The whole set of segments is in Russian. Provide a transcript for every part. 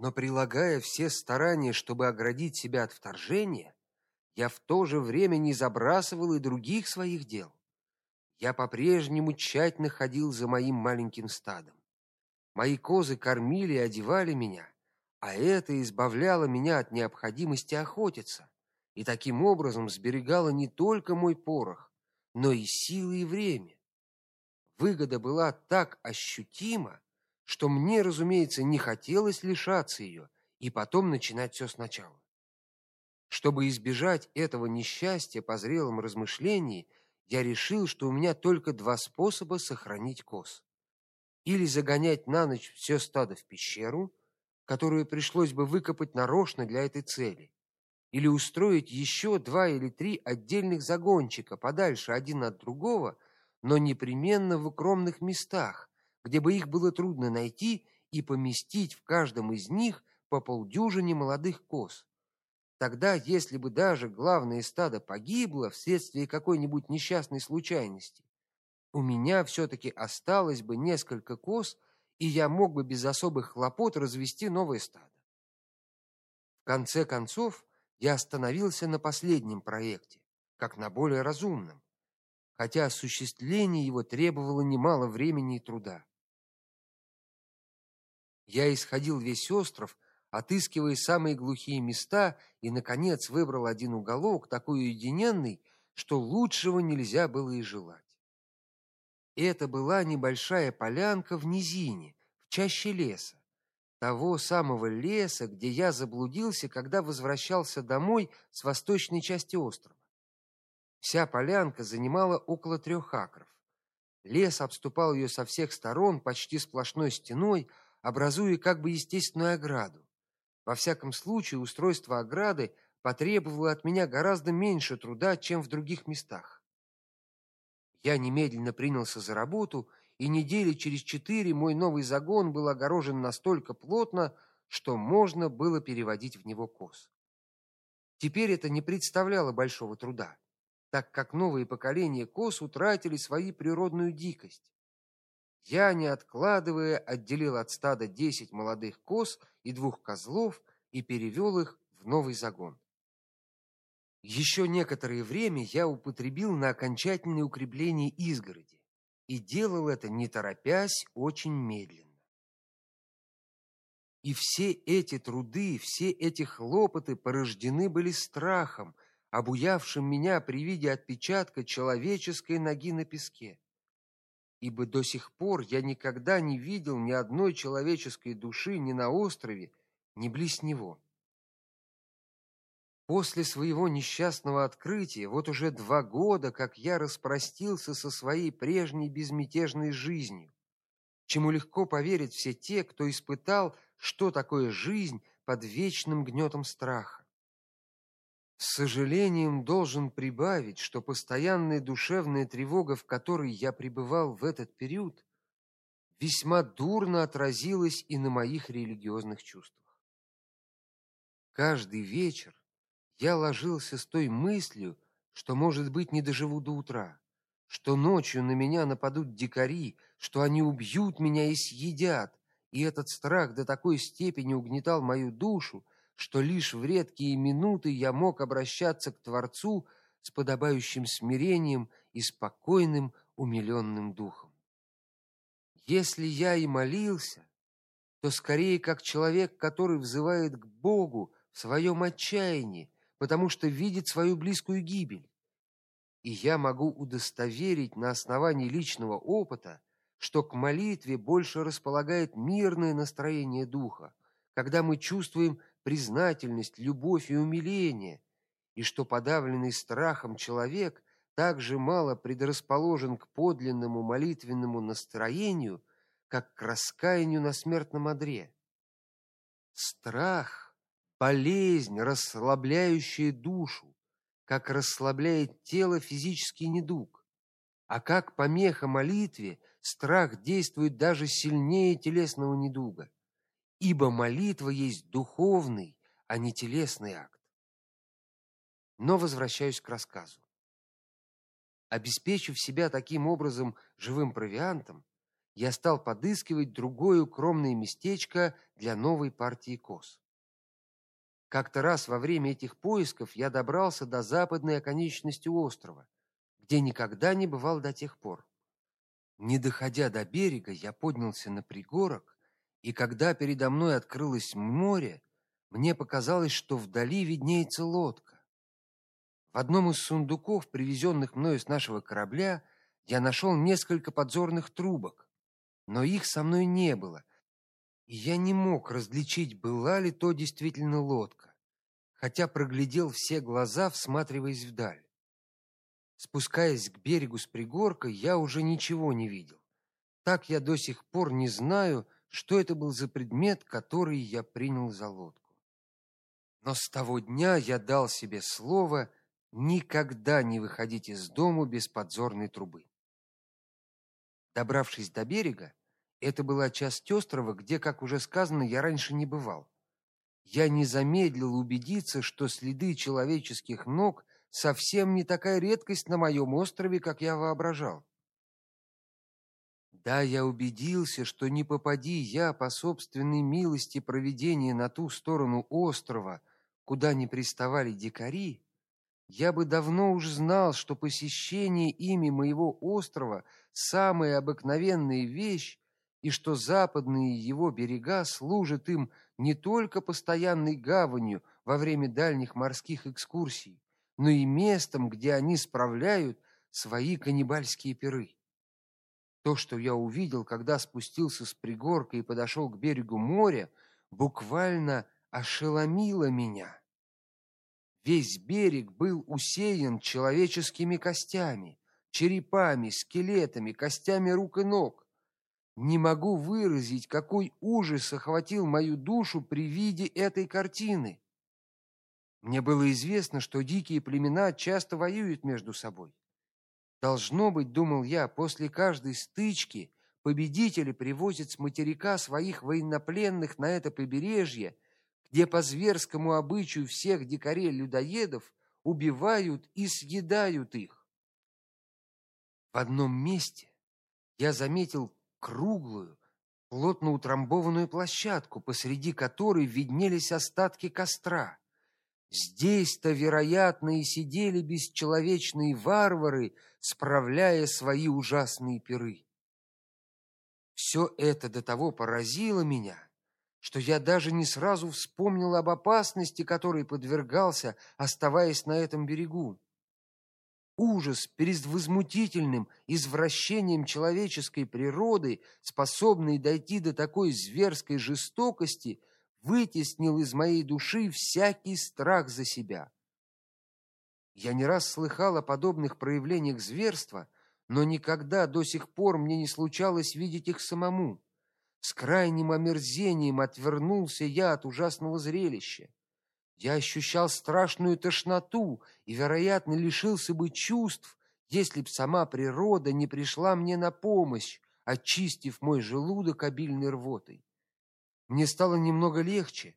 Но прилагая все старания, чтобы оградить себя от вторжения, я в то же время не забрасывал и других своих дел. Я по-прежнему тщательно ходил за моим маленьким стадом. Мои козы кормили и одевали меня, а это избавляло меня от необходимости охотиться и таким образом сберегало не только мой порох, но и силы и время. Выгода была так ощутима, что мне, разумеется, не хотелось лишаться ее и потом начинать все сначала. Чтобы избежать этого несчастья по зрелом размышлении, я решил, что у меня только два способа сохранить коз: или загонять на ночь все стадо в пещеру, которую пришлось бы выкопать нарочно для этой цели, или устроить еще два или три отдельных загончика подальше один от другого, но непременно в укромных местах, где бы их было трудно найти, и поместить в каждом из них по полдюжине молодых коз. Тогда, если бы даже главное стадо погибло вследствие какой-нибудь несчастной случайности, у меня все таки осталось бы несколько коз, и я мог бы без особых хлопот развести новое стадо. В конце концов, я остановился на последнем проекте, как на более разумном, хотя осуществление его требовало немало времени и труда. Я исходил весь остров, отыскивая самые глухие места, и наконец выбрал один уголок, такой уединенный, что лучшего нельзя было и желать. Это была небольшая полянка в низине, в чаще леса того самого леса, где я заблудился, когда возвращался домой с восточной части острова. Вся полянка занимала около трех акров. Лес обступал ее со всех сторон почти сплошной стеной, образуя как бы естественную ограду. Во всяком случае, устройство ограды потребовало от меня гораздо меньше труда, чем в других местах. Я немедленно принялся за работу и недели через четыре мой новый загон был огорожен настолько плотно, что можно было переводить в него коз. Теперь это не представляло большого труда, так как новые поколения коз утратили свою природную дикость. Я, не откладывая, отделил от стада десять молодых коз и двух козлов и перевел их в новый загон. Еще некоторое время я употребил на окончательное укрепление изгороди и делал это не торопясь, очень медленно. И все эти труды, все эти хлопоты порождены были страхом, обуявшим меня при виде отпечатка человеческой ноги на песке. Ибо до сих пор я никогда не видел ни одной человеческой души ни на острове, ни близ него. После своего несчастного открытия, вот уже два года, как я распростился со своей прежней безмятежной жизнью, чему легко поверить все те, кто испытал, что такое жизнь под вечным гнетом страха. С сожалением должен прибавить, что постоянная душевная тревога, в которой я пребывал в этот период, весьма дурно отразилась и на моих религиозных чувствах. Каждый вечер я ложился с той мыслью, что, может быть, не доживу до утра, что ночью на меня нападут дикари, что они убьют меня и съедят, и этот страх до такой степени угнетал мою душу, что лишь в редкие минуты я мог обращаться к Творцу с подобающим смирением и спокойным, умиленным духом. Если я и молился, то скорее как человек, который взывает к Богу в своем отчаянии, потому что видит свою близкую гибель. И я могу удостоверить на основании личного опыта, что к молитве больше располагает мирное настроение духа, когда мы чувствуем признательность, любовь и умиление, и что подавленный страхом человек также мало предрасположен к подлинному молитвенному настроению, как к раскаянию на смертном одре. Страх болезнь, расслабляющая душу, как расслабляет тело физический недуг. А как помеха молитве, страх действует даже сильнее телесного недуга, ибо молитва есть духовный, а не телесный акт. Но возвращаюсь к рассказу. Обеспечив себя таким образом живым провиантом, я стал подыскивать другое укромное местечко для новой партии коз. Как-то раз во время этих поисков я добрался до западной оконечности острова, где никогда не бывал до тех пор. Не доходя до берега, я поднялся на пригорок, и когда передо мной открылось море, мне показалось, что вдали виднеется лодка. В одном из сундуков, привезенных мною с нашего корабля, я нашел несколько подзорных трубок, но их со мной не было, и я не мог различить, была ли то действительно лодка, хотя проглядел все глаза, всматриваясь вдаль. Спускаясь к берегу с пригорка, я уже ничего не видел. Так я до сих пор не знаю, что это был за предмет, который я принял за лодку. Но с того дня я дал себе слово никогда не выходить из дому без подзорной трубы. Добравшись до берега, это была часть острова, где, как уже сказано, я раньше не бывал. Я не замедлил убедиться, что следы человеческих ног совсем не такая редкость на моем острове, как я воображал. Да, я убедился, что не попади я по собственной милости провидения на ту сторону острова, куда не приставали дикари, я бы давно уж знал, что посещение ими моего острова самая обыкновенная вещь, и что западные его берега служат им не только постоянной гаванью во время дальних морских экскурсий, но и местом, где они справляют свои каннибальские пиры. То, что я увидел, когда спустился с пригорка и подошел к берегу моря, буквально ошеломило меня. Весь берег был усеян человеческими костями, черепами, скелетами, костями рук и ног. Не могу выразить, какой ужас охватил мою душу при виде этой картины. Мне было известно, что дикие племена часто воюют между собой. Должно быть, думал я, после каждой стычки победители привозят с материка своих военнопленных на это побережье, где по зверскому обычаю всех дикарей-людоедов убивают и съедают их. В одном месте я заметил круглую, плотно утрамбованную площадку, посреди которой виднелись остатки костра. Здесь-то, вероятно, и сидели бесчеловечные варвары, справляя свои ужасные пиры. Все это до того поразило меня, что я даже не сразу вспомнил об опасности, которой подвергался, оставаясь на этом берегу. Ужас перед возмутительным извращением человеческой природы, способный дойти до такой зверской жестокости, вытеснил из моей души всякий страх за себя. Я не раз слыхал о подобных проявлениях зверства, но никогда до сих пор мне не случалось видеть их самому. С крайним омерзением отвернулся я от ужасного зрелища. Я ощущал страшную тошноту и, вероятно, лишился бы чувств, если б сама природа не пришла мне на помощь, очистив мой желудок обильной рвотой. Мне стало немного легче,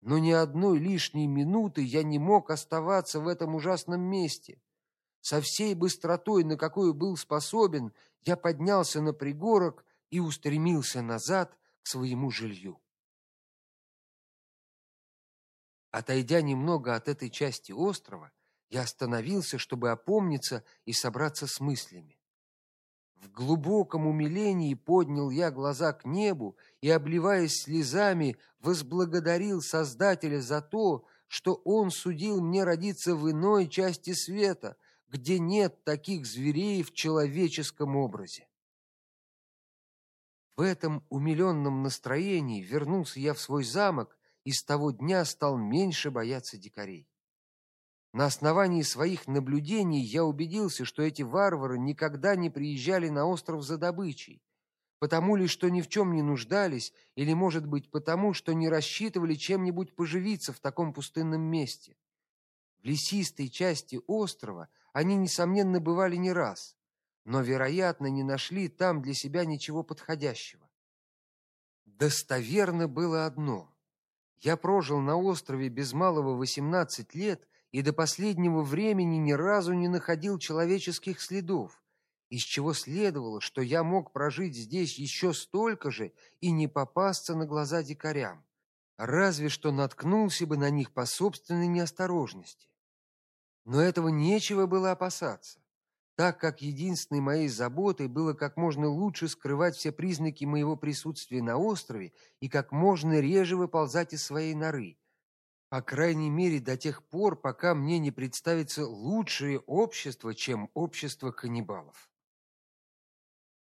но ни одной лишней минуты я не мог оставаться в этом ужасном месте. Со всей быстротой, на какую был способен, я поднялся на пригорок и устремился назад к своему жилью. Отойдя немного от этой части острова, я остановился, чтобы опомниться и собраться с мыслями. В глубоком умилении поднял я глаза к небу и, обливаясь слезами, возблагодарил Создателя за то, что Он судил мне родиться в иной части света, где нет таких зверей в человеческом образе. В этом умиленном настроении вернулся я в свой замок и с того дня стал меньше бояться дикарей. На основании своих наблюдений я убедился, что эти варвары никогда не приезжали на остров за добычей, потому ли что ни в чем не нуждались, или, может быть, потому что не рассчитывали чем-нибудь поживиться в таком пустынном месте. В лесистой части острова они несомненно бывали не раз, но, вероятно, не нашли там для себя ничего подходящего. Достоверно было одно: я прожил на острове без малого восемнадцать лет и до последнего времени ни разу не находил человеческих следов, из чего следовало, что я мог прожить здесь еще столько же и не попасться на глаза дикарям, разве что наткнулся бы на них по собственной неосторожности. Но этого нечего было опасаться, так как единственной моей заботой было как можно лучше скрывать все признаки моего присутствия на острове и как можно реже выползать из своей норы, по крайней мере до тех пор, пока мне не представится лучшее общество, чем общество каннибалов.